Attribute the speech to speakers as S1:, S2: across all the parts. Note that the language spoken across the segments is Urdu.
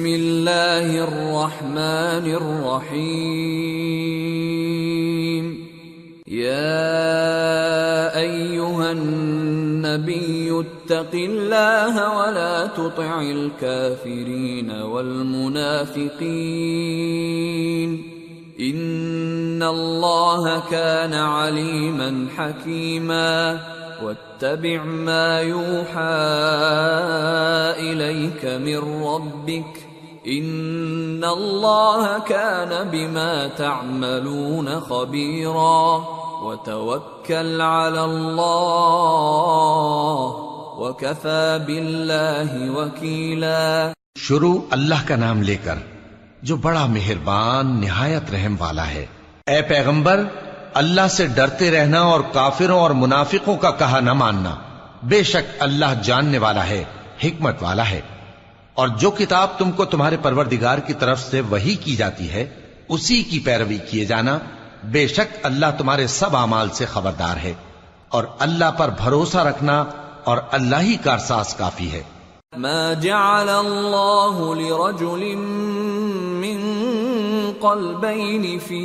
S1: بسم اللہ الرحمن الرحیم یا ایوہ النبی اتق اللہ ولا تطع الكافرین والمنافقین ان اللہ كان علیما حکیما واتبع ما يوحى إليك من ربک شروع اللہ کا
S2: نام لے کر جو بڑا مہربان نہایت رحم والا ہے اے پیغمبر اللہ سے ڈرتے رہنا اور کافروں اور منافقوں کا کہا نہ ماننا بے شک اللہ جاننے والا ہے حکمت والا ہے اور جو کتاب تم کو تمہارے پروردگار کی طرف سے وہی کی جاتی ہے اسی کی پیروی کیے جانا بے شک اللہ تمہارے سب اعمال سے خبردار ہے اور اللہ پر بھروسہ رکھنا اور اللہ ہی کا احساس کافی ہے
S1: ما جعل اللہ لرجل من قلبین فی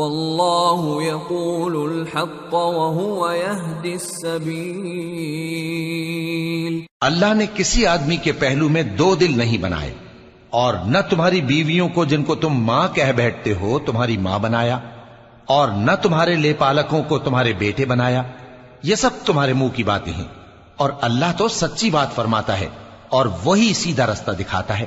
S1: اللہ
S2: اللہ نے کسی آدمی کے پہلو میں دو دل نہیں بنائے اور نہ تمہاری بیویوں کو جن کو تم ماں کہہ بیٹھتے ہو تمہاری ماں بنایا اور نہ تمہارے لے پالکوں کو تمہارے بیٹے بنایا یہ سب تمہارے منہ کی باتیں ہیں اور اللہ تو سچی بات فرماتا ہے اور وہی سیدھا رستہ دکھاتا ہے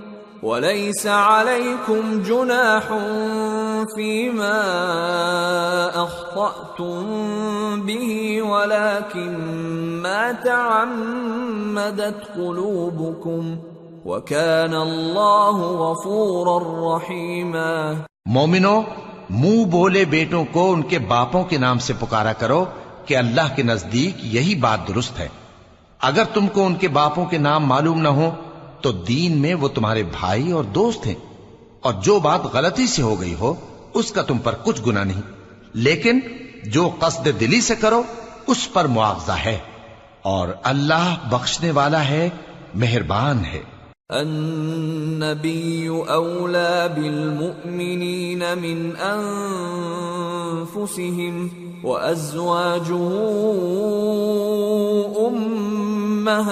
S1: وليس عليكم جناح فيما أخطأتم به ولكن ما تعمدت قلوبكم
S2: وكان الله غفورا رحيما مومنوں مو بولے بیٹوں کو ان کے باپوں کے نام سے پکارا کرو کہ اللہ کے نزدیک یہی بات درست ہے اگر تم کو ان کے باپوں کے نام معلوم نہ ہوں تو دین میں وہ تمہارے بھائی اور دوست ہیں اور جو بات غلطی سے ہو گئی ہو اس کا تم پر کچھ گنا نہیں لیکن جو قصد دلی سے کرو اس پر معاوضہ ہے اور اللہ بخشنے والا ہے مہربان ہے
S1: من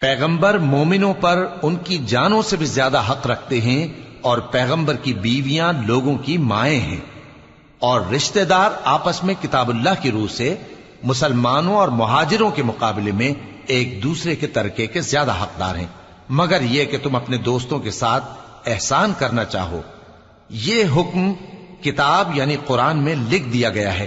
S2: پیغمبر مومنوں پر ان کی جانوں سے بھی زیادہ حق رکھتے ہیں اور پیغمبر کی بیویاں لوگوں کی مائیں ہیں اور رشتہ دار آپس میں کتاب اللہ کی روح سے مسلمانوں اور مہاجروں کے مقابلے میں ایک دوسرے کے ترکے کے زیادہ حقدار ہیں مگر یہ کہ تم اپنے دوستوں کے ساتھ احسان کرنا چاہو یہ حکم کتاب یعنی قرآن میں لکھ دیا گیا ہے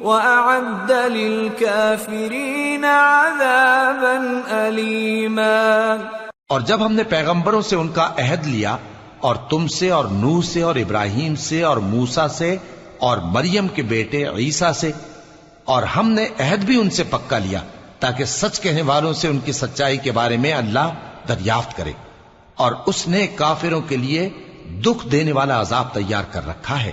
S1: وَأَعَدَّ لِلْكَافِرِينَ
S2: عَذَابًا أَلِيمًا اور جب ہم نے پیغمبروں سے ان کا عہد لیا اور تم سے اور نو سے اور ابراہیم سے اور موسا سے اور مریم کے بیٹے عیسیٰ سے اور ہم نے عہد بھی ان سے پکا لیا تاکہ سچ کہنے والوں سے ان کی سچائی کے بارے میں اللہ دریافت کرے اور اس نے کافروں کے لیے دکھ دینے والا عذاب تیار کر رکھا ہے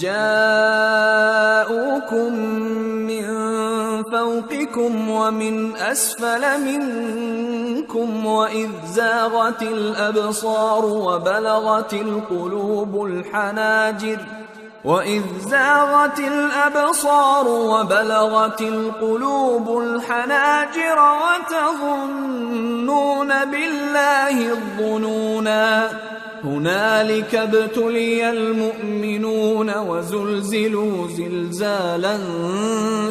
S1: ج کم کم اش مجواطیل اب وَإِذْ زَاغَتِ الْأَبْصَارُ وَبَلَغَتِ الْقُلُوبُ الْحَنَاجِرَ وَتَظُنُّونَ بِاللَّهِ الظُّنُونَا هنالك ابتلي المؤمنون وزلزلوا زلزالا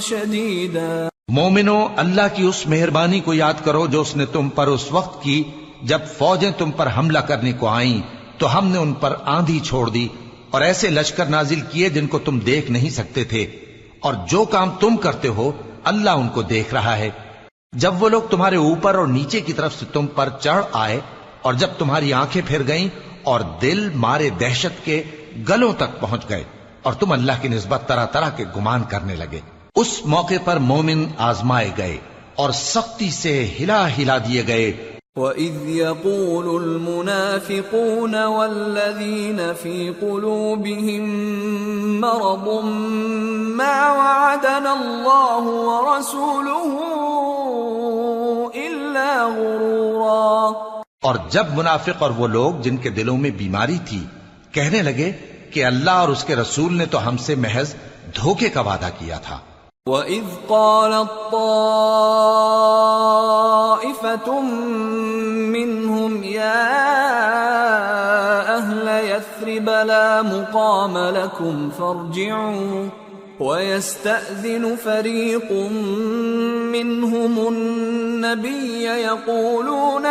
S1: شديدا
S2: مومنو اللہ کی اس مہربانی کو یاد کرو جو اس نے تم پر اس وقت کی جب فوجیں تم پر حملہ کرنے کو آئیں تو ہم نے ان پر آندھی چھوڑ دی اور ایسے لشکر نازل کیے جن کو تم دیکھ نہیں سکتے تھے اور جو کام تم کرتے ہو اللہ ان کو دیکھ رہا ہے جب وہ لوگ تمہارے اوپر اور نیچے کی طرف سے تم پر چڑھ آئے اور جب تمہاری آنکھیں پھر گئیں اور دل مارے دہشت کے گلوں تک پہنچ گئے اور تم اللہ کی نسبت طرح طرح کے گمان کرنے لگے اس موقع پر مومن آزمائے گئے اور سختی سے ہلا ہلا دیے گئے
S1: وَإِذْ يَقُولُ الْمُنَافِقُونَ وَالَّذِينَ فِي قُلُوبِهِمْ مَرَضٌ مَا وَعَدَنَا اللَّهُ وَرَسُولُهُ إِلَّا غُرُورًا
S2: اور جب منافق اور وہ لوگ جن کے دلوں میں بیماری تھی کہنے لگے کہ اللہ اور اس کے رسول نے تو ہم سے محض دھوکے کا وعدہ کیا تھا
S1: وَإِذْ قَالَ الطَّائِفَةٌ مِّنْهُمْ يَا أَهْلَ يَثْرِبَ لَا مُقَامَ لَكُمْ فَارْجِعُوا وَيَسْتَأْذِنُ فَرِيقٌ مِّنْهُمُ النَّ النبي يقولون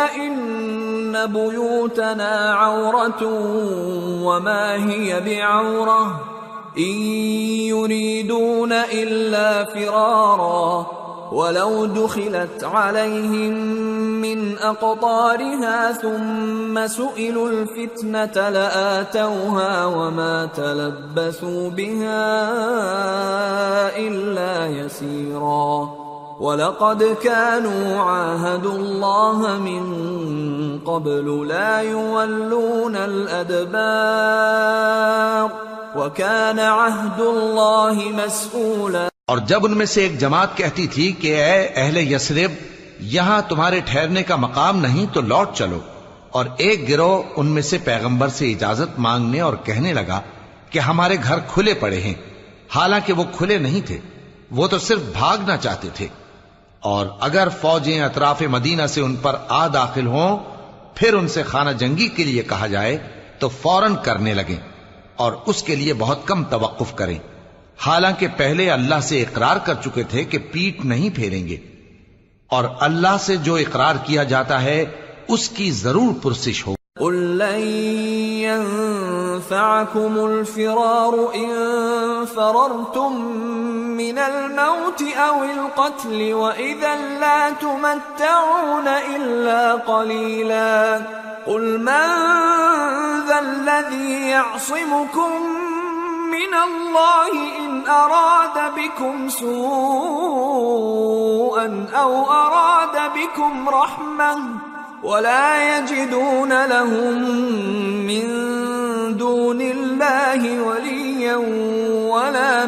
S1: بيوتنا عورة وما هي بعورة يريدون فرارا ولو دخلت عليهم من عل ثم سئلوا الفتنة لآتوها وما چل بها چل سیر وَلَقَدْ كَانُوا عَاهَدُ اللَّهَ مِن قَبْلُ لَا يُوَلُّونَ الْأَدْبَارِ وَكَانَ عَهْدُ اللَّهِ مَسْئُولًا
S2: اور جب ان میں سے ایک جماعت کہتی تھی کہ اے اہل یسرب یہاں تمہارے ٹھہرنے کا مقام نہیں تو لوٹ چلو اور ایک گروہ ان میں سے پیغمبر سے اجازت مانگنے اور کہنے لگا کہ ہمارے گھر کھلے پڑے ہیں حالانکہ وہ کھلے نہیں تھے وہ تو صرف بھاگنا چاہتے تھے اور اگر فوجیں اطراف مدینہ سے ان پر آ داخل ہوں پھر ان سے خانہ جنگی کے لیے کہا جائے تو فوراً کرنے لگیں اور اس کے لیے بہت کم توقف کریں حالانکہ پہلے اللہ سے اقرار کر چکے تھے کہ پیٹ نہیں پھیریں گے اور اللہ سے جو اقرار کیا جاتا ہے اس کی ضرور پرسش ہو
S1: ينفعكم الفرار ان فررتم من الموت او القتل واذا لا تمتعون الا قليلا قل من ذا الذي يعصمكم من الله ان اراد بكم سوءا او اراد بكم رحمه ولا ولا يجدون لهم من دون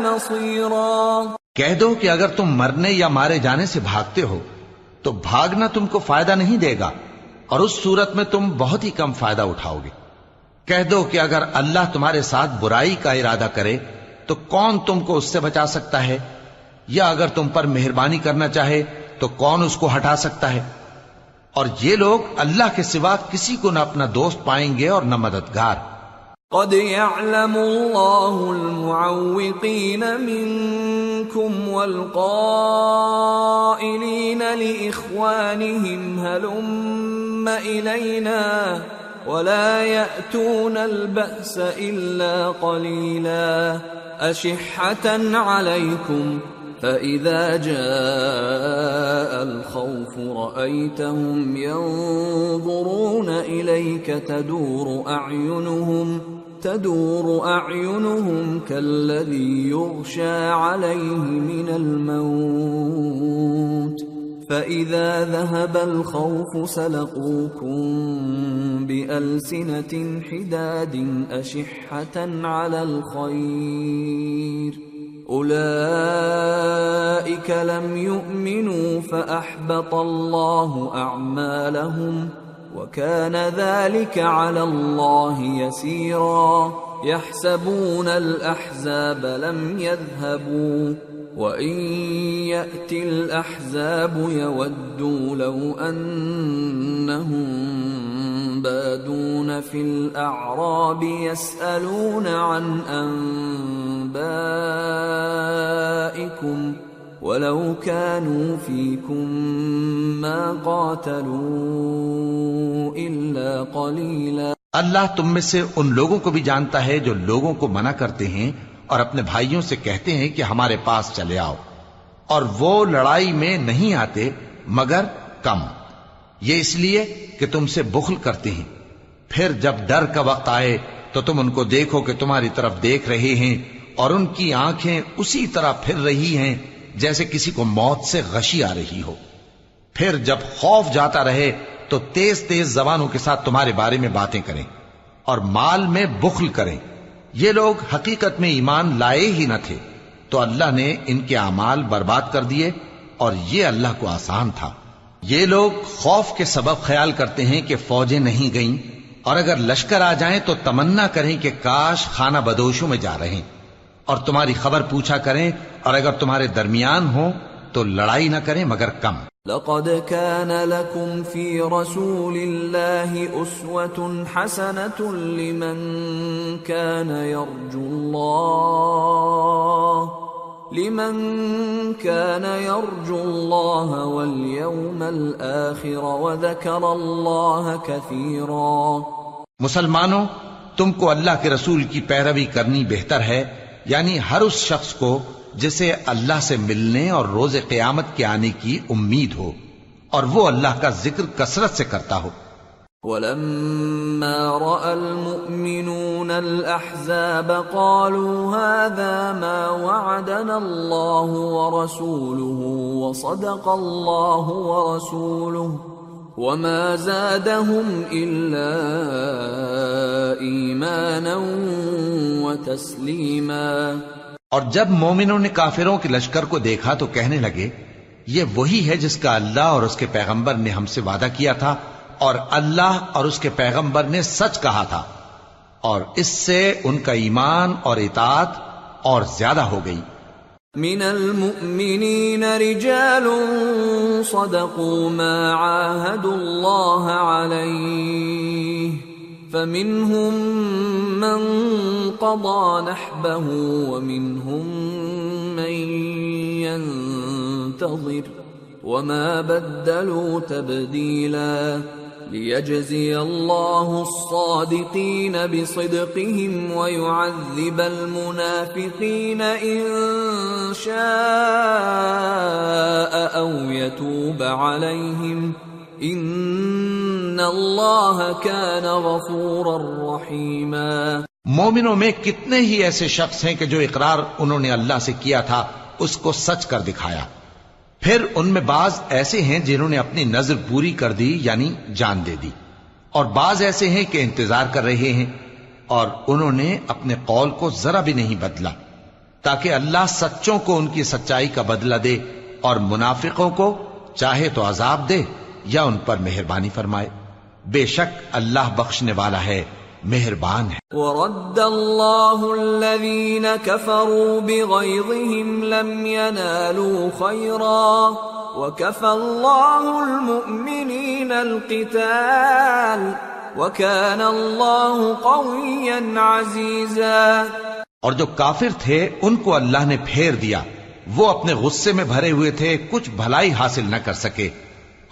S1: نصيرا
S2: کہہ دو کہ اگر تم مرنے یا مارے جانے سے بھاگتے ہو تو بھاگنا تم کو فائدہ نہیں دے گا اور اس صورت میں تم بہت ہی کم فائدہ اٹھاؤ گے کہہ دو کہ اگر اللہ تمہارے ساتھ برائی کا ارادہ کرے تو کون تم کو اس سے بچا سکتا ہے یا اگر تم پر مہربانی کرنا چاہے تو کون اس کو ہٹا سکتا ہے اور یہ لوگ اللہ کے سوا کسی کو نہ اپنا دوست پائیں گے اور نہ مددگار
S1: قد يعلم الله المعوقين منكم والقائلين لإخوانهم هلم إلينا ولا يأتون البأس إلا قليلا أشحة عليكم خوف تَدُورُ أَعْيُنُهُمْ تدور آئن تدور من الموت فإذا ذهب الخوف سلقوكم بألسنة حداد أشحة على الخير اولئك لم يؤمنوا فأحبط الله أعمالهم وكان ذلك على الله يسيرا يحسبون الاحزاب لم يذهبوا وإن يأتي الأحزاب يودوا لو أنهم ينبادون في الأعراب يسألون عن أنبائكم ولو كانوا فيكم ما قاتلوا إلا قليلا
S2: اللہ تم میں سے ان لوگوں کو بھی جانتا ہے جو لوگوں کو منع کرتے ہیں اور اپنے بھائیوں سے کہتے ہیں کہ ہمارے پاس چلے آؤ اور وہ لڑائی میں نہیں آتے مگر کم یہ اس لیے کہ تم سے بخل کرتے ہیں پھر جب ڈر کا وقت آئے تو تم ان کو دیکھو کہ تمہاری طرف دیکھ رہے ہیں اور ان کی آنکھیں اسی طرح پھر رہی ہیں جیسے کسی کو موت سے غشی آ رہی ہو پھر جب خوف جاتا رہے تو تیز تیز زبانوں کے ساتھ تمہارے بارے میں باتیں کریں اور مال میں بخل کریں یہ لوگ حقیقت میں ایمان لائے ہی نہ تھے تو اللہ نے ان کے اعمال برباد کر دیے اور یہ اللہ کو آسان تھا یہ لوگ خوف کے سبب خیال کرتے ہیں کہ فوجیں نہیں گئیں اور اگر لشکر آ جائیں تو تمنا کریں کہ کاش خانہ بدوشوں میں جا رہے اور تمہاری خبر پوچھا کریں اور اگر تمہارے درمیان ہو تو لڑائی نہ کریں مگر کم
S1: لقد كان كان لكم في رسول الله لمن يرجو الله لمن كان يرجو الله الله واليوم الآخر وذكر كثيرا
S2: مسلمانوں تم کو اللہ کے رسول کی پیروی کرنی بہتر ہے یعنی ہر اس شخص کو جسے اللہ سے ملنے اور روز قیامت کے آنے کی امید ہو اور وہ اللہ کا ذکر کثرت سے کرتا ہو
S1: ولما المؤمنون قالوا هذا ما وعدنا الله الله ورسوله ورسوله وصدق وما زادهم
S2: وتسليما اور جب مومنوں نے کافروں کے لشکر کو دیکھا تو کہنے لگے یہ وہی ہے جس کا اللہ اور اس کے پیغمبر نے ہم سے وعدہ کیا تھا اور اللہ اور اس کے پیغمبر نے سچ کہا تھا اور اس سے ان کا ایمان اور اطاعت اور زیادہ ہو گئی
S1: من من من المؤمنین رجال صدقوا ما الله فمنهم قضى نحبه ومنهم ينتظر وما بدلوا تبدیل ليجزي الله الصادقين بصدقهم ويعذب المنافقين إن شاء أو يتوب عليهم كان غفورا
S2: الرحیم مومنوں میں کتنے ہی ایسے شخص ہیں کہ جو اقرار انہوں نے اللہ سے کیا تھا اس کو سچ کر دکھایا پھر ان میں بعض ایسے ہیں جنہوں نے اپنی نظر پوری کر دی یعنی جان دے دی اور بعض ایسے ہیں کہ انتظار کر رہے ہیں اور انہوں نے اپنے قول کو ذرا بھی نہیں بدلا تاکہ اللہ سچوں کو ان کی سچائی کا بدلہ دے اور منافقوں کو چاہے تو عذاب دے یا ان پر مہربانی فرمائے بے شک اللہ بخشنے والا ہے مہربان ہے
S1: ورد اللہ الذین کفروا بغیظہم لم ینالو خیرا وکف اللہ المؤمنین القتال وکان اللہ قویا عزیزا
S2: اور جو کافر تھے ان کو اللہ نے پھیر دیا وہ اپنے غصے میں بھرے ہوئے تھے کچھ بھلائی حاصل نہ کر سکے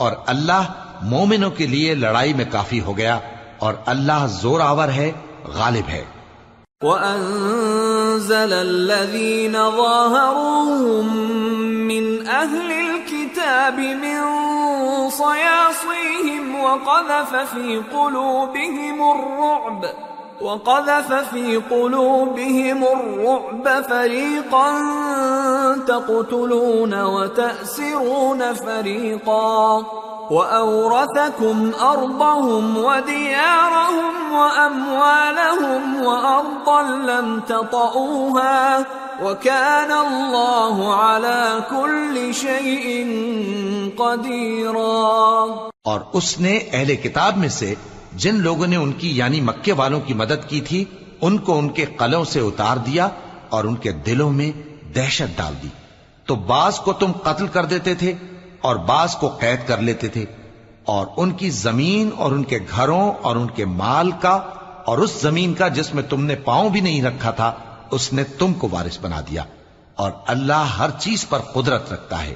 S2: اور اللہ مومنوں کے لیے لڑائی میں کافی ہو گیا اور اللہ زور آور ہے غالب ہے
S1: وَأَنزَلَ الَّذِينَ ظَاهَرُوهُم مِّنْ أَهْلِ الْكِتَابِ مِنْ صَيَاصِيهِمْ وَقَذَفَ فِي قُلُوبِهِمُ الرُّعْبِ وقذف في قلوبهم الرعب فريقا تقتلون وتأسرون فريقا وأورثكم أرضهم وديارهم وأموالهم وأرضا لم تطعوها
S2: وكان الله على كل شيء قديرا اور اس نے اہل کتاب میں سے جن لوگوں نے ان کی یعنی مکے والوں کی مدد کی تھی ان کو ان کے قلوں سے اتار دیا اور ان کے دلوں میں دہشت ڈال دی تو بعض کو تم قتل کر دیتے تھے اور بعض کو قید کر لیتے تھے اور ان کی زمین اور ان کے گھروں اور ان کے مال کا اور اس زمین کا جس میں تم نے پاؤں بھی نہیں رکھا تھا اس نے تم کو وارث بنا دیا اور اللہ ہر چیز پر قدرت رکھتا ہے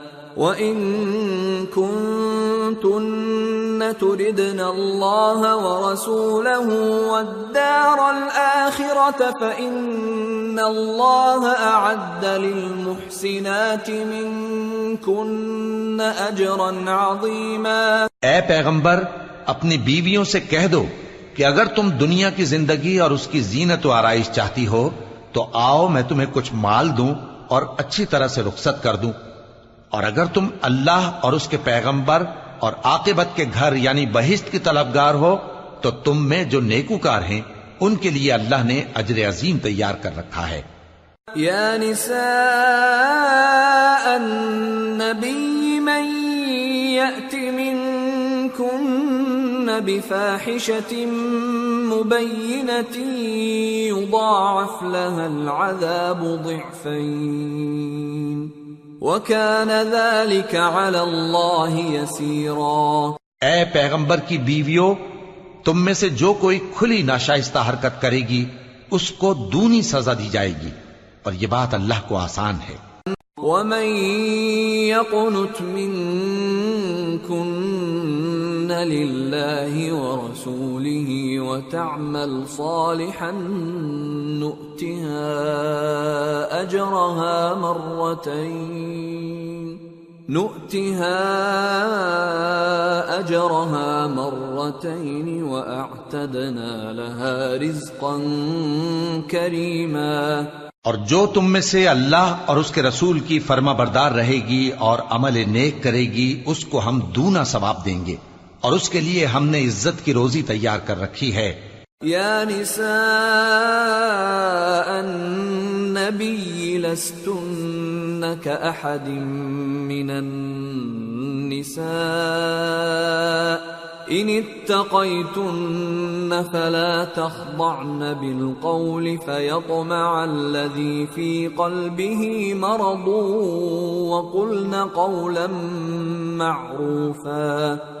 S1: وَإِن كُنتُنَّ تُرِدْنَ اللَّهَ وَرَسُولَهُ وَالدَّارَ الْآخِرَةَ فَإِنَّ اللَّهَ أَعَدَّ لِلْمُحْسِنَاتِ مِنْكُنَّ
S2: أَجْرًا عَظِيمًا اے پیغمبر اپنی بیویوں سے کہہ دو کہ اگر تم دنیا کی زندگی اور اس کی زینت و آرائش چاہتی ہو تو آؤ میں تمہیں کچھ مال دوں اور اچھی طرح سے رخصت کر دوں اور اگر تم اللہ اور اس کے پیغمبر اور آقبت کے گھر یعنی بہشت کی طلبگار ہو تو تم میں جو نیکوکار ہیں ان کے لیے اللہ نے اجر عظیم تیار کر رکھا ہے
S1: یا نساء النبی من منکن بفاحشت مبینت یضاعف العذاب ضعفین
S2: وَكَانَ ذَلِكَ عَلَى اللَّهِ يَسِيرًا اے پیغمبر کی بیویوں تم میں سے جو کوئی کھلی ناشائستہ حرکت کرے گی اس کو دونی سزا دی جائے گی اور یہ بات اللہ کو آسان ہے
S1: وَمَن يَقُنُتْ مِنْكُنْ ورسوله وتعمل صالحا نؤتها نؤتها مرتين
S2: مرتين نتی لها رزقا كريما اور جو تم میں سے اللہ اور اس کے رسول کی فرما بردار رہے گی اور عمل نیک کرے گی اس کو ہم دونا ثواب دیں گے اور اس کے لیے ہم نے عزت کی روزی تیار کر رکھی ہے
S1: یا نساء النبی لستنك احد من النساء ان اتقیتن فلا تخضعن بالقول فيطمع الذي في قلبه مرض وقلن قولا معروفا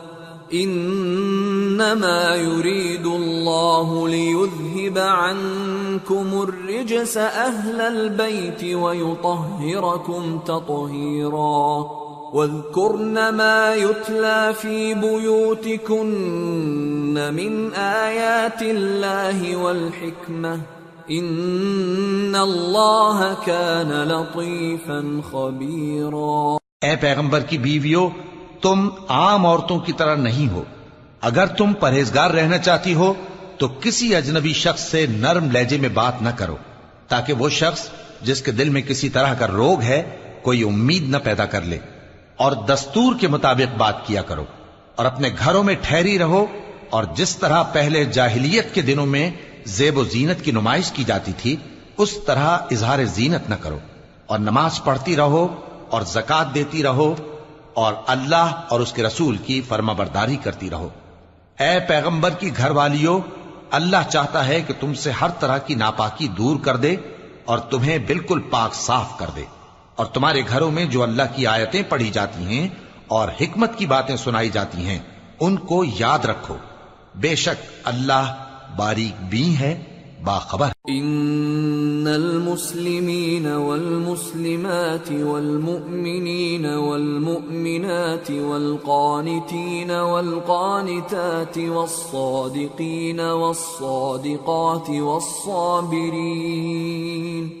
S1: انما يريد الله ليذهب عنكم الرجس اهل البيت ويطهركم تطهيرا واذكرن ما يتلى في بيوتكن من ايات الله والحكمه ان الله كان لطيفا
S2: خبيرا اے پیغمبر کی بیویوں تم عام عورتوں کی طرح نہیں ہو اگر تم پرہیزگار رہنا چاہتی ہو تو کسی اجنبی شخص سے نرم لہجے میں بات نہ کرو تاکہ وہ شخص جس کے دل میں کسی طرح کا روگ ہے کوئی امید نہ پیدا کر لے اور دستور کے مطابق بات کیا کرو اور اپنے گھروں میں ٹھہری رہو اور جس طرح پہلے جاہلیت کے دنوں میں زیب و زینت کی نمائش کی جاتی تھی اس طرح اظہار زینت نہ کرو اور نماز پڑھتی رہو اور زکات دیتی رہو اور اللہ اور اس کے رسول کی فرما برداری کرتی رہو اے پیغمبر کی گھر والیوں اللہ چاہتا ہے کہ تم سے ہر طرح کی ناپاکی دور کر دے اور تمہیں بالکل پاک صاف کر دے اور تمہارے گھروں میں جو اللہ کی آیتیں پڑھی جاتی ہیں اور حکمت کی باتیں سنائی جاتی ہیں ان کو یاد رکھو بے شک اللہ باریک بھی ہے باخبر ان المسلمين والمسلمات
S1: والمؤمنين والمؤمنات والقانتين والقانتات والصادقين والصادقات والصابرين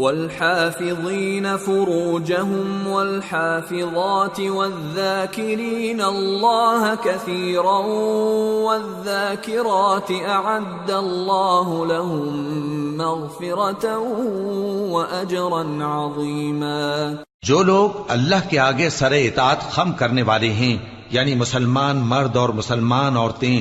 S1: والحافظين فروجهم والحافظات والذاكرين الله كثيرا والذاكرات أعد الله لهم مغفرة وأجرا عظيما
S2: جو لوگ اللہ کے آگے سر اطاعت خم کرنے والے ہیں یعنی مسلمان مرد اور مسلمان عورتیں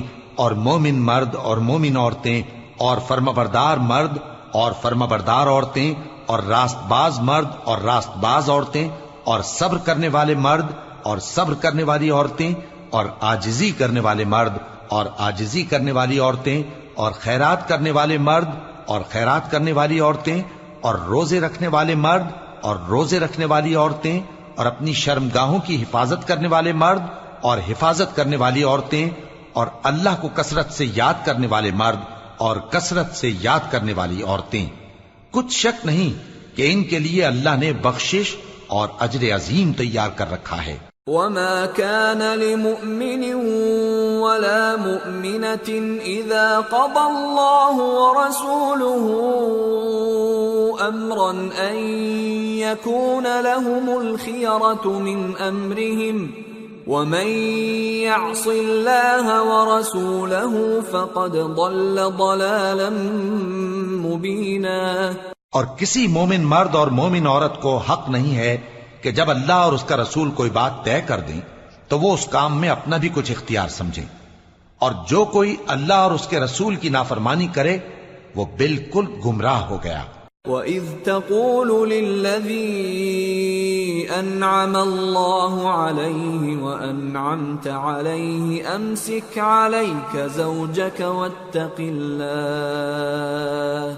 S2: اور مومن مرد اور مومن عورتیں اور فرمبردار مرد اور فرمبردار عورتیں اور راست باز مرد اور راست باز عورتیں اور صبر کرنے والے مرد اور صبر کرنے والی عورتیں اور آجزی کرنے والے مرد اور آجزی کرنے والی عورتیں اور خیرات کرنے والے مرد اور خیرات کرنے والی عورتیں اور روزے رکھنے والے مرد اور روزے رکھنے والی عورتیں اور اپنی شرم گاہوں کی حفاظت کرنے والے مرد اور حفاظت کرنے والی عورتیں اور اللہ کو کثرت سے یاد کرنے والے مرد اور کثرت سے یاد کرنے والی عورتیں کچھ شک نہیں کہ ان کے لیے اللہ نے بخشش اور اجر عظیم تیار کر رکھا ہے
S1: وما كان لمؤمن ولا مؤمنة إذا قضى الله ورسوله أمرا أن يكون لهم الخيرة من أمرهم اور
S2: کسی مومن مرد اور مومن عورت کو حق نہیں ہے کہ جب اللہ اور اس کا رسول کوئی بات طے کر دیں تو وہ اس کام میں اپنا بھی کچھ اختیار سمجھے اور جو کوئی اللہ اور اس کے رسول کی نافرمانی کرے وہ بالکل گمراہ ہو گیا
S1: وَإِذْ تَقُولُ لِلَّذِي أَنْعَمَ اللَّهُ عَلَيْهِ وَأَنْعَمْتَ عَلَيْهِ أَمْسِكْ عَلَيْكَ زَوْجَكَ وَاتَّقِ اللَّهِ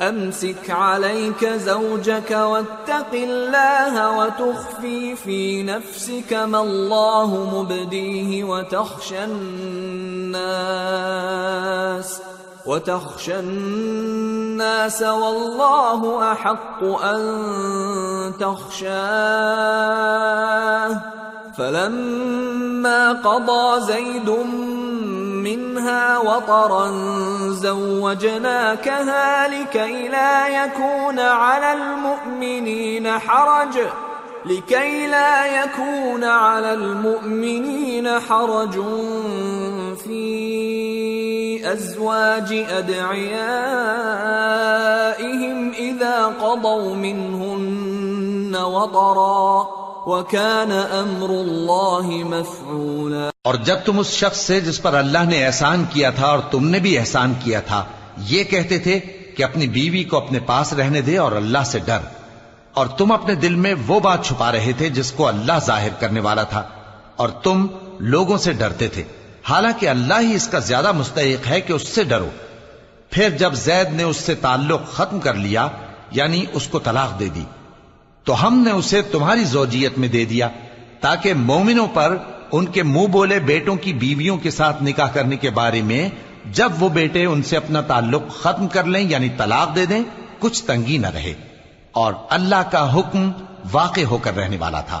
S1: امسك عليك زوجك واتق الله وتخفي في نفسك ما الله مبديه وتخشى الناس وتخشى الناس والله أحق أن تخشاه فلما قضى زيد منها وطرا زوجناكها لكي لا يكون على المؤمنين حرج لكي لا يكون على المؤمنين حرج فيه ازواج ادعیائهم اذا قضوا وطرا
S2: امر مفعولا اور جب تم اس شخص سے جس پر اللہ نے احسان کیا تھا اور تم نے بھی احسان کیا تھا یہ کہتے تھے کہ اپنی بیوی کو اپنے پاس رہنے دے اور اللہ سے ڈر اور تم اپنے دل میں وہ بات چھپا رہے تھے جس کو اللہ ظاہر کرنے والا تھا اور تم لوگوں سے ڈرتے تھے حالانکہ اللہ ہی اس کا زیادہ مستحق ہے کہ اس سے ڈرو پھر جب زید نے اس سے تعلق ختم کر لیا یعنی اس کو طلاق دے دی تو ہم نے اسے تمہاری زوجیت میں دے دیا تاکہ مومنوں پر ان کے منہ بولے بیٹوں کی بیویوں کے ساتھ نکاح کرنے کے بارے میں جب وہ بیٹے ان سے اپنا تعلق ختم کر لیں یعنی طلاق دے دیں کچھ تنگی نہ رہے اور اللہ کا حکم واقع ہو کر رہنے والا تھا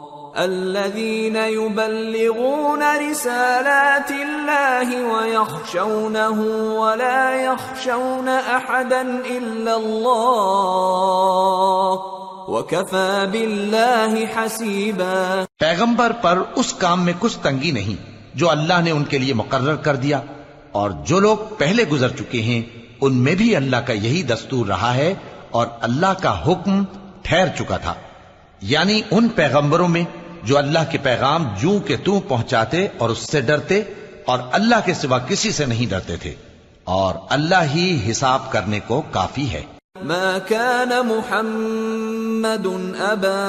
S1: الذين يبلغون رسالات الله الله ويخشونه ولا يخشون وكفى
S2: بالله حسيبا پیغمبر پر اس کام میں کچھ تنگی نہیں جو اللہ نے ان کے لیے مقرر کر دیا اور جو لوگ پہلے گزر چکے ہیں ان میں بھی اللہ کا یہی دستور رہا ہے اور اللہ کا حکم ٹھہر چکا تھا یعنی ان پیغمبروں میں جو اللہ کے پیغام جوں کہ توں پہنچاتے اور اس سے ڈرتے اور اللہ کے سوا کسی سے نہیں ڈرتے تھے اور اللہ ہی حساب کرنے کو کافی ہے
S1: ما كان محمد ابا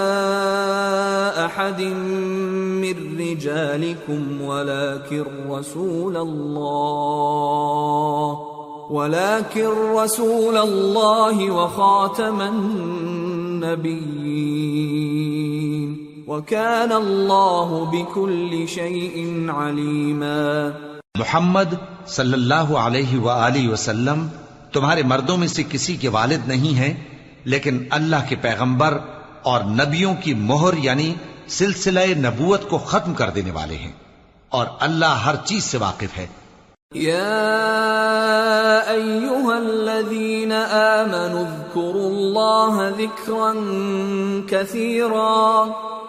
S1: احد من رجالكم ولكن رسول الله ولكن رسول الله وخاتم النبيين وَكَانَ اللَّهُ بِكُلِّ شَيْءٍ
S2: عَلِيمًا محمد صلی اللہ علیہ وآلہ وسلم تمہارے مردوں میں سے کسی کے والد نہیں ہیں لیکن اللہ کے پیغمبر اور نبیوں کی مہر یعنی سلسلہ نبوت کو ختم کر دینے والے ہیں اور اللہ ہر چیز سے واقف ہے
S1: يا أيها الذين آمنوا اذكروا الله ذكرا كثيرا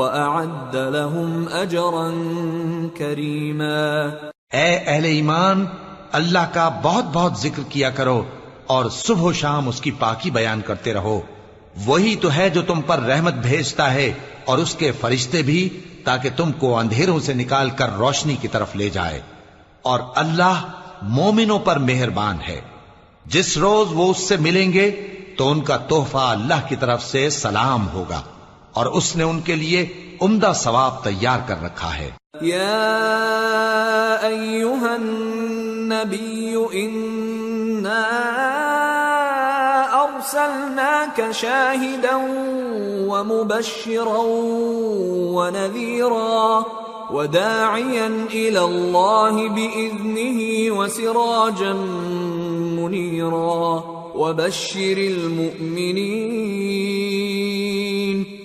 S2: اے اہل ایمان اللہ کا بہت بہت ذکر کیا کرو اور صبح و شام اس کی پاکی بیان کرتے رہو وہی تو ہے جو تم پر رحمت بھیجتا ہے اور اس کے فرشتے بھی تاکہ تم کو اندھیروں سے نکال کر روشنی کی طرف لے جائے اور اللہ مومنوں پر مہربان ہے جس روز وہ اس سے ملیں گے تو ان کا تحفہ اللہ کی طرف سے سلام ہوگا اور اس نے ان کے لیے عمدہ ثواب تیار کر رکھا ہے
S1: یا ایوہ النبی اننا ارسلناک شاہدا ومبشرا ونذیرا وداعیا الى اللہ بئذنہ وسراجا منیرا وبشر المؤمنین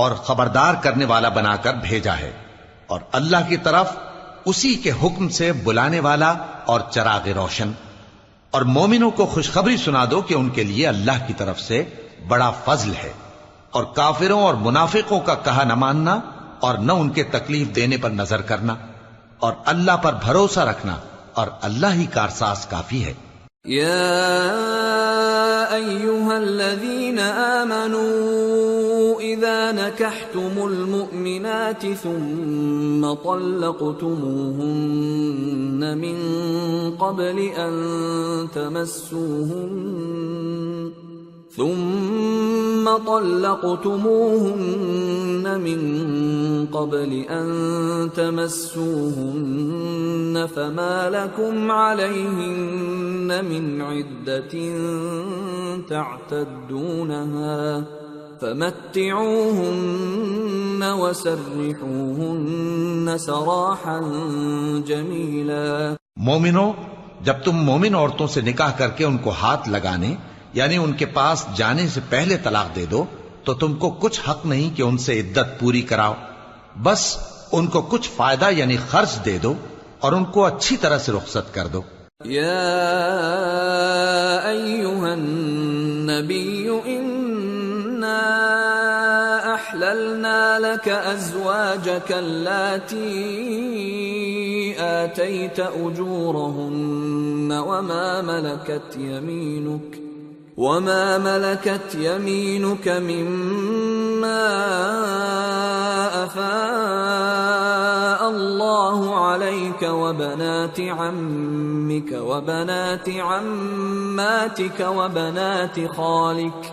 S2: اور خبردار کرنے والا بنا کر بھیجا ہے اور اللہ کی طرف اسی کے حکم سے بلانے والا اور چراغ روشن اور مومنوں کو خوشخبری سنا دو کہ ان کے لیے اللہ کی طرف سے بڑا فضل ہے اور کافروں اور منافقوں کا کہا نہ ماننا اور نہ ان کے تکلیف دینے پر نظر کرنا اور اللہ پر بھروسہ رکھنا اور اللہ ہی کارساز کافی ہے
S1: یا فَإِذَا نَكَحْتُمُ الْمُؤْمِنَاتِ ثُمَّ طَلَّقْتُمُوهُنَّ مِنْ قَبْلِ أَنْ تَمَسُّوهُنَّ ثم طلقتموهن من قبل أن تمسوهن فما لكم عليهن من عدة تعتدونها مومنوں
S2: جب تم مومن عورتوں سے نکاح کر کے ان کو ہاتھ لگانے یعنی ان کے پاس جانے سے پہلے طلاق دے دو تو تم کو کچھ حق نہیں کہ ان سے عدت پوری کراؤ بس ان کو کچھ فائدہ یعنی خرچ دے دو اور ان کو اچھی طرح سے رخصت کر دو
S1: یا ایوہ النبی احللنا لك ازواجك اللاتي اتيت اجورهن وما ملكت يمينك وما ملكت يمينك مما افاء الله عليك وبنات عمك وبنات عماتك وبنات خالك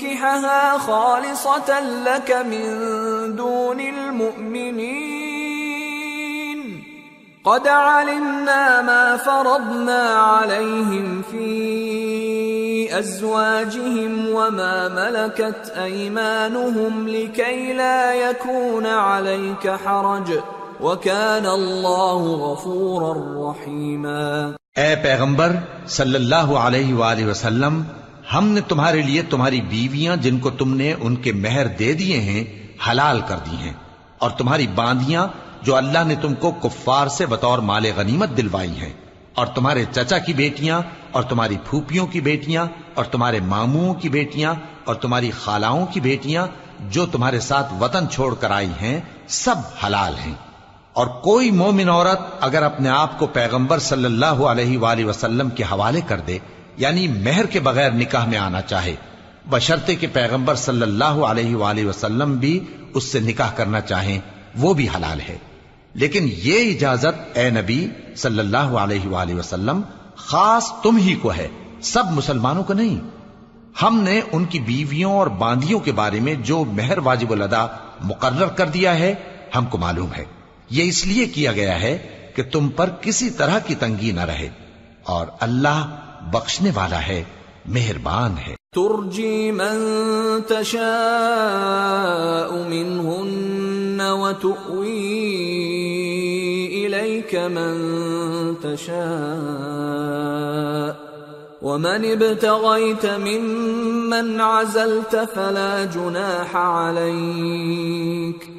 S1: تنكحها خالصة لك من دون المؤمنين قد علمنا ما فرضنا عليهم في أزواجهم وما ملكت أيمانهم لكي لا يكون عليك حرج وكان الله غفورا رحيما
S2: اے پیغمبر صلی اللہ علیہ وآلہ وسلم ہم نے تمہارے لیے تمہاری بیویاں جن کو تم نے ان کے مہر دے دیے ہیں حلال کر دی ہیں اور تمہاری باندیاں جو اللہ نے تم کو کفار سے بطور مال غنیمت دلوائی ہیں اور تمہارے چچا کی بیٹیاں اور تمہاری پھوپھیوں کی بیٹیاں اور تمہارے ماموں کی بیٹیاں اور تمہاری خالاؤں کی بیٹیاں جو تمہارے ساتھ وطن چھوڑ کر آئی ہیں سب حلال ہیں اور کوئی مومن عورت اگر اپنے آپ کو پیغمبر صلی اللہ علیہ وآلہ وسلم کے حوالے کر دے یعنی مہر کے بغیر نکاح میں آنا چاہے بشرطے کے پیغمبر صلی اللہ علیہ وآلہ وسلم بھی اس سے نکاح کرنا چاہیں وہ بھی حلال ہے لیکن یہ اجازت اے نبی صلی اللہ علیہ وآلہ وسلم خاص تم ہی کو ہے سب مسلمانوں کو نہیں ہم نے ان کی بیویوں اور باندھیوں کے بارے میں جو مہر واجب الادا مقرر کر دیا ہے ہم کو معلوم ہے یہ اس لیے کیا گیا ہے کہ تم پر کسی طرح کی تنگی نہ رہے اور اللہ بخشنے والا ہے مہربان ہے
S1: ترجی من من تشاء تشاء منہن الیک ومن اوت ممن عزلت فلا جناح ج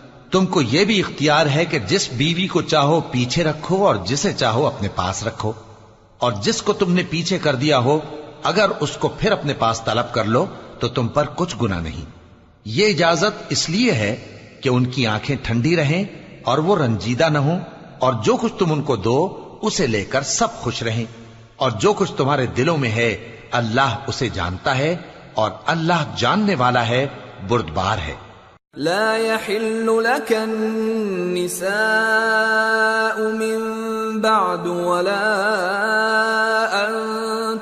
S2: تم کو یہ بھی اختیار ہے کہ جس بیوی کو چاہو پیچھے رکھو اور جسے چاہو اپنے پاس رکھو اور جس کو تم نے پیچھے کر دیا ہو اگر اس کو پھر اپنے پاس طلب کر لو تو تم پر کچھ گنا نہیں یہ اجازت اس لیے ہے کہ ان کی آنکھیں ٹھنڈی رہیں اور وہ رنجیدہ نہ ہوں اور جو کچھ تم ان کو دو اسے لے کر سب خوش رہیں اور جو کچھ تمہارے دلوں میں ہے اللہ اسے جانتا ہے اور اللہ جاننے والا ہے بردبار ہے
S1: لا يحل لك النساء من بعد ولا أن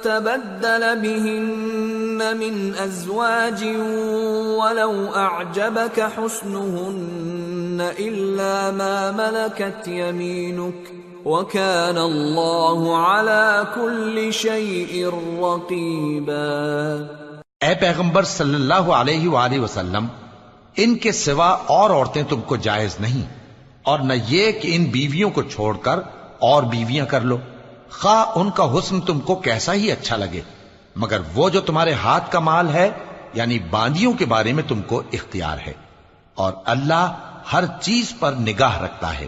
S1: تبدل بهن من أزواج ولو أعجبك حسنهن إلا ما ملكت يمينك وكان الله على كل
S2: شيء رقيبا اے پیغمبر صلی اللہ علیہ وآلہ وسلم ان کے سوا اور عورتیں تم کو جائز نہیں اور نہ یہ کہ ان بیویوں کو چھوڑ کر اور بیویاں کر لو خواہ ان کا حسن تم کو کیسا ہی اچھا لگے مگر وہ جو تمہارے ہاتھ کا مال ہے یعنی باندیوں کے بارے میں تم کو اختیار ہے اور اللہ ہر چیز پر نگاہ رکھتا ہے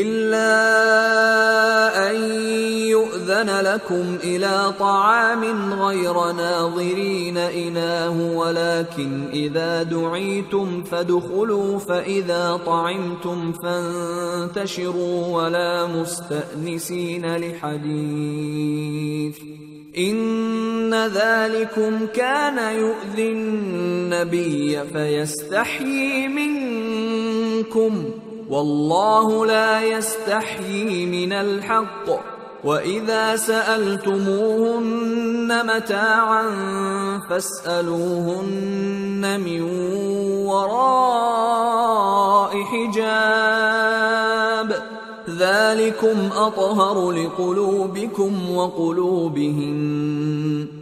S1: يؤذن لكم طعام غير ناظرين ولكن دعيتم طعمتم فانتشروا ولا مستأنسين لحديث تم ذلكم كان يؤذي النبي فيستحيي منكم لا من الحق فَاسْأَلُوهُنَّ و وَرَاءِ حِجَابٍ ذَلِكُمْ أَطْهَرُ لِقُلُوبِكُمْ وَقُلُوبِهِنَّ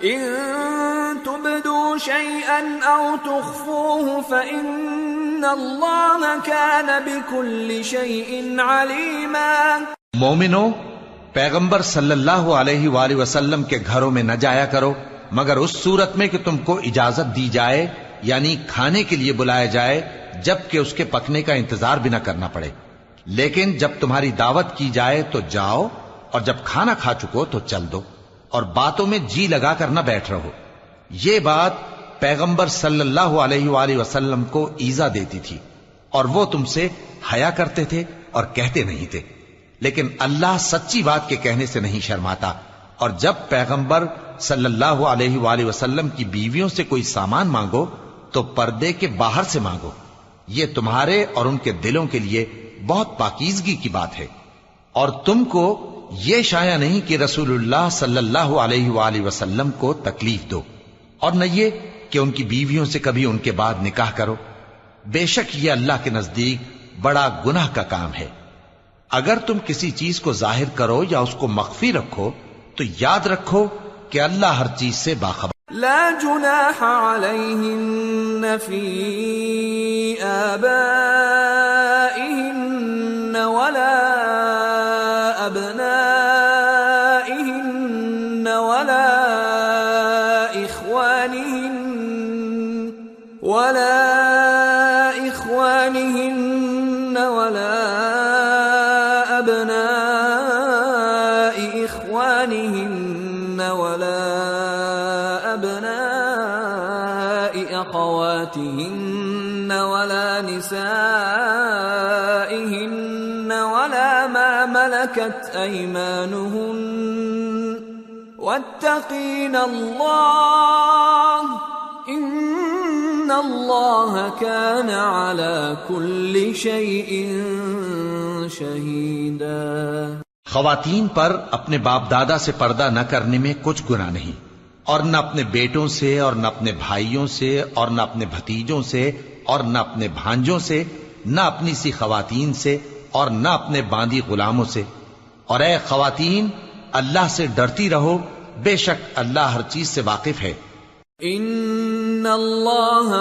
S1: مومنو
S2: پیغمبر صلی اللہ علیہ وآلہ وسلم کے گھروں میں نہ جایا کرو مگر اس صورت میں کہ تم کو اجازت دی جائے یعنی کھانے کے لیے بلایا جائے جبکہ اس کے پکنے کا انتظار بھی نہ کرنا پڑے لیکن جب تمہاری دعوت کی جائے تو جاؤ اور جب کھانا کھا چکو تو چل دو اور باتوں میں جی لگا کر نہ بیٹھ رہو یہ بات پیغمبر صلی اللہ علیہ وآلہ وسلم کو ایزا دیتی تھی اور وہ تم سے حیا کرتے تھے اور کہتے نہیں تھے لیکن اللہ سچی بات کے کہنے سے نہیں شرماتا اور جب پیغمبر صلی اللہ علیہ وآلہ وسلم کی بیویوں سے کوئی سامان مانگو تو پردے کے باہر سے مانگو یہ تمہارے اور ان کے دلوں کے لیے بہت پاکیزگی کی بات ہے اور تم کو یہ شایع نہیں کہ رسول اللہ صلی اللہ علیہ وآلہ وسلم کو تکلیف دو اور نہ یہ کہ ان کی بیویوں سے کبھی ان کے بعد نکاح کرو بے شک یہ اللہ کے نزدیک بڑا گناہ کا کام ہے اگر تم کسی چیز کو ظاہر کرو یا اس کو مخفی رکھو تو یاد رکھو کہ اللہ ہر چیز سے باخبر
S1: لا جناح علیہن فی آبان نسائهن ولا ما ملكت واتقين الله الله كان
S2: على كل شيء شهيدا خواتین پر اپنے باپ دادا سے پردہ نہ کرنے میں کچھ گناہ نہیں اور نہ اپنے بیٹوں سے اور نہ اپنے بھائیوں سے اور نہ اپنے بھتیجوں سے اور نہ اپنے بھانجوں سے نہ اپنی سی خواتین سے اور نہ اپنے باندھی غلاموں سے اور اے خواتین اللہ سے ڈرتی رہو بے شک اللہ ہر چیز سے واقف ہے
S1: ان اللہ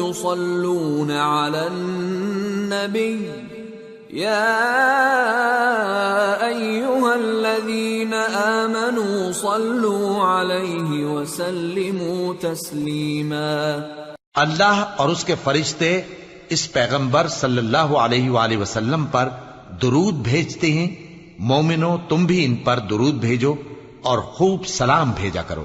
S1: یصلون علی النبی
S2: تسليما اللہ اور اس کے فرشتے اس پیغمبر صلی اللہ علیہ وآلہ وسلم پر درود بھیجتے ہیں مومنو تم بھی ان پر درود بھیجو اور خوب سلام بھیجا کرو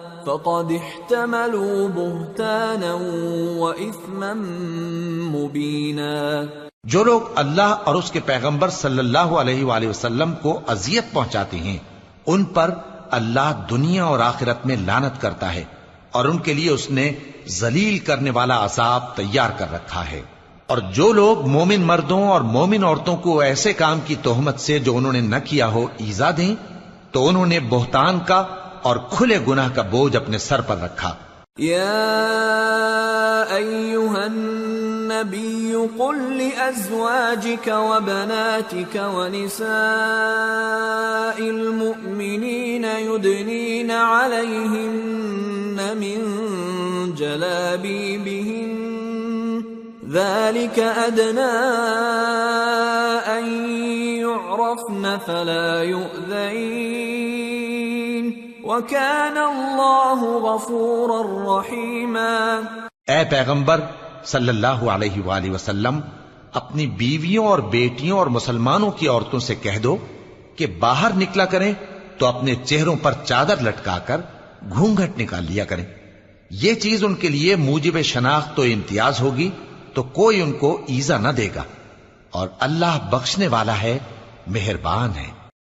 S1: فقد احتملوا
S2: جو لوگ اللہ اور اس کے پیغمبر صلی اللہ علیہ وآلہ وسلم کو اذیت پہنچاتے ہیں ان پر اللہ دنیا اور آخرت میں لانت کرتا ہے اور ان کے لیے اس نے ذلیل کرنے والا عذاب تیار کر رکھا ہے اور جو لوگ مومن مردوں اور مومن عورتوں کو ایسے کام کی تہمت سے جو انہوں نے نہ کیا ہو ایزا دیں تو انہوں نے بہتان کا اور کھلے گناہ کا بوجھ اپنے سر پر رکھا
S1: یا ایوہ النبی قل لأزواجك وبناتك ونساء المؤمنین يدنین علیہن من جلابی بہن ذلك ادنا ان يعرفن فلا يؤذین
S2: اے پیغمبر صلی اللہ علیہ وآلہ وسلم اپنی بیویوں اور بیٹیوں اور مسلمانوں کی عورتوں سے کہہ دو کہ باہر نکلا کریں تو اپنے چہروں پر چادر لٹکا کر گھونگھٹ نکال لیا کریں یہ چیز ان کے لیے موجب شناخت امتیاز ہوگی تو کوئی ان کو ایزا نہ دے گا اور اللہ بخشنے والا ہے مہربان ہے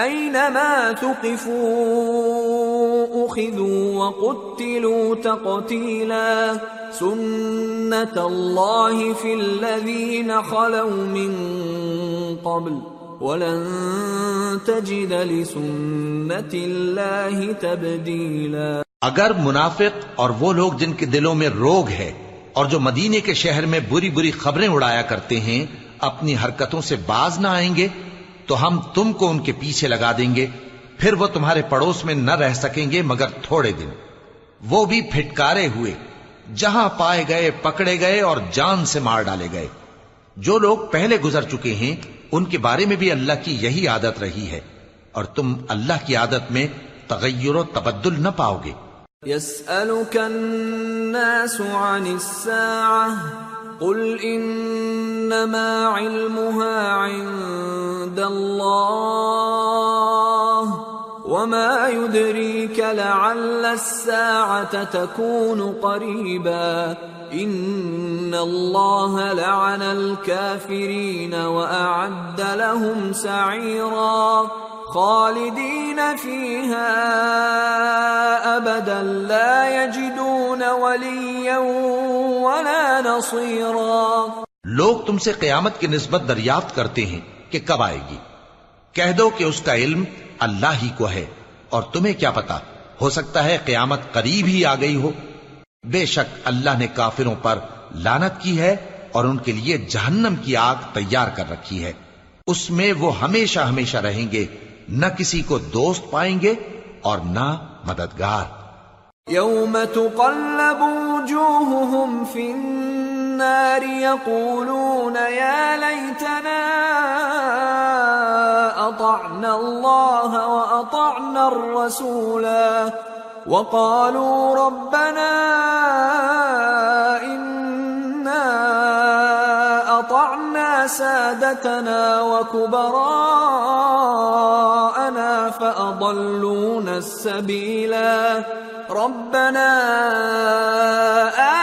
S1: اینما وقتلوا تقتیلا سنت اللہ فی الذین خلو من قبل ولن تجد لسنت اللہ تبدیلا
S2: اگر منافق اور وہ لوگ جن کے دلوں میں روگ ہے اور جو مدینے کے شہر میں بری بری خبریں اڑایا کرتے ہیں اپنی حرکتوں سے باز نہ آئیں گے تو ہم تم کو ان کے پیچھے لگا دیں گے پھر وہ تمہارے پڑوس میں نہ رہ سکیں گے مگر تھوڑے دن وہ بھی پھٹکارے ہوئے جہاں پائے گئے پکڑے گئے اور جان سے مار ڈالے گئے جو لوگ پہلے گزر چکے ہیں ان کے بارے میں بھی اللہ کی یہی عادت رہی ہے اور تم اللہ کی عادت میں تغیر و تبدل نہ پاؤ گے
S1: قل انما علمها عند الله وما يدريك لعل الساعة تكون قريبا ان الله لعن الكافرين واعد لهم سعيرا خالدین ابدا لا یجدون ولیا ولا نصیرا
S2: لوگ تم سے قیامت کی نسبت دریافت کرتے ہیں کہ کب آئے گی کہہ دو کہ اس کا علم اللہ ہی کو ہے اور تمہیں کیا پتا ہو سکتا ہے قیامت قریب ہی آ گئی ہو بے شک اللہ نے کافروں پر لانت کی ہے اور ان کے لیے جہنم کی آگ تیار کر رکھی ہے اس میں وہ ہمیشہ ہمیشہ رہیں گے نہ کسی کو دوست پائیں گے اور نہ مددگار یوم
S1: تقلب فی النار یقولون یا لیتنا اطعنا اللہ و اطعنا الرسولا وقالوا ربنا انا اطعنا سادتنا وكبراءنا فأضلون السبيلا ربنا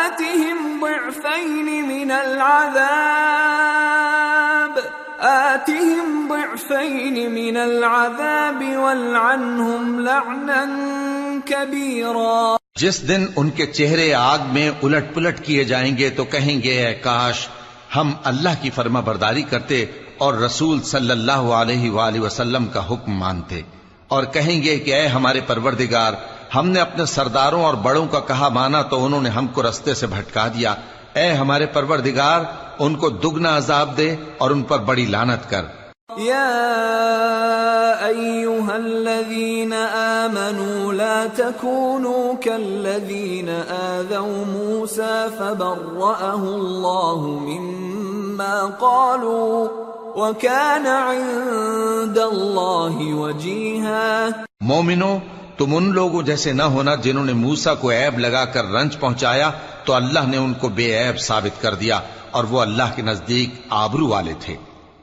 S1: آتهم ضعفين من العذاب آتهم ضعفين من العذاب والعنهم لعنا
S2: كبيرا جس دن ان کے چہرے آگ میں الٹ پلٹ کیے جائیں گے تو کہیں گے اے کاش ہم اللہ کی فرما برداری کرتے اور رسول صلی اللہ علیہ وآلہ وسلم کا حکم مانتے اور کہیں گے کہ اے ہمارے پروردگار ہم نے اپنے سرداروں اور بڑوں کا کہا مانا تو انہوں نے ہم کو رستے سے بھٹکا دیا اے ہمارے پروردگار ان کو دگنا عذاب دے اور ان پر بڑی لانت کر
S1: يا الذين لا تكونوا كالذين موسى فبرأه الله الله مما قالوا وكان عند وجيها
S2: مومنو تم ان لوگوں جیسے نہ ہونا جنہوں نے موسا کو عیب لگا کر رنج پہنچایا تو اللہ نے ان کو بے عیب ثابت کر دیا اور وہ اللہ کے نزدیک آبرو والے تھے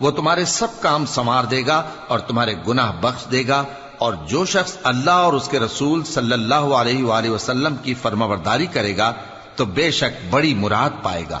S2: وہ تمہارے سب کام سنوار دے گا اور تمہارے گناہ بخش دے گا اور جو شخص اللہ اور اس کے رسول صلی اللہ علیہ وآلہ وسلم کی فرما برداری کرے گا تو بے شک بڑی مراد پائے گا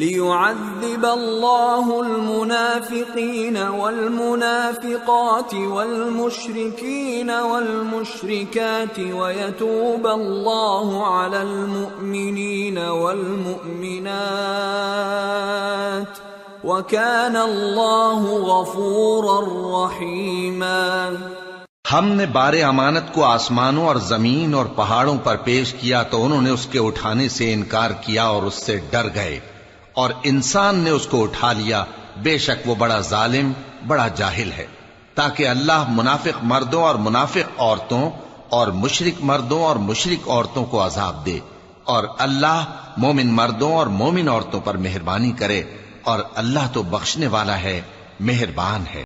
S1: ليعذب الله الله المنافقين والمنافقات والمشركين والمشركات ويتوب على المؤمنين والمؤمنات وكان الله غفورا رحيما
S2: ہم نے بار امانت کو آسمانوں اور زمین اور پہاڑوں پر پیش کیا تو انہوں نے اس کے اٹھانے سے انکار کیا اور اس سے ڈر گئے اور انسان نے اس کو اٹھا لیا بے شک وہ بڑا ظالم بڑا جاہل ہے تاکہ اللہ منافق مردوں اور منافق عورتوں اور مشرق مردوں اور مشرق عورتوں کو عذاب دے اور اللہ مومن مردوں اور مومن عورتوں پر مہربانی کرے اور اللہ تو بخشنے والا ہے مہربان ہے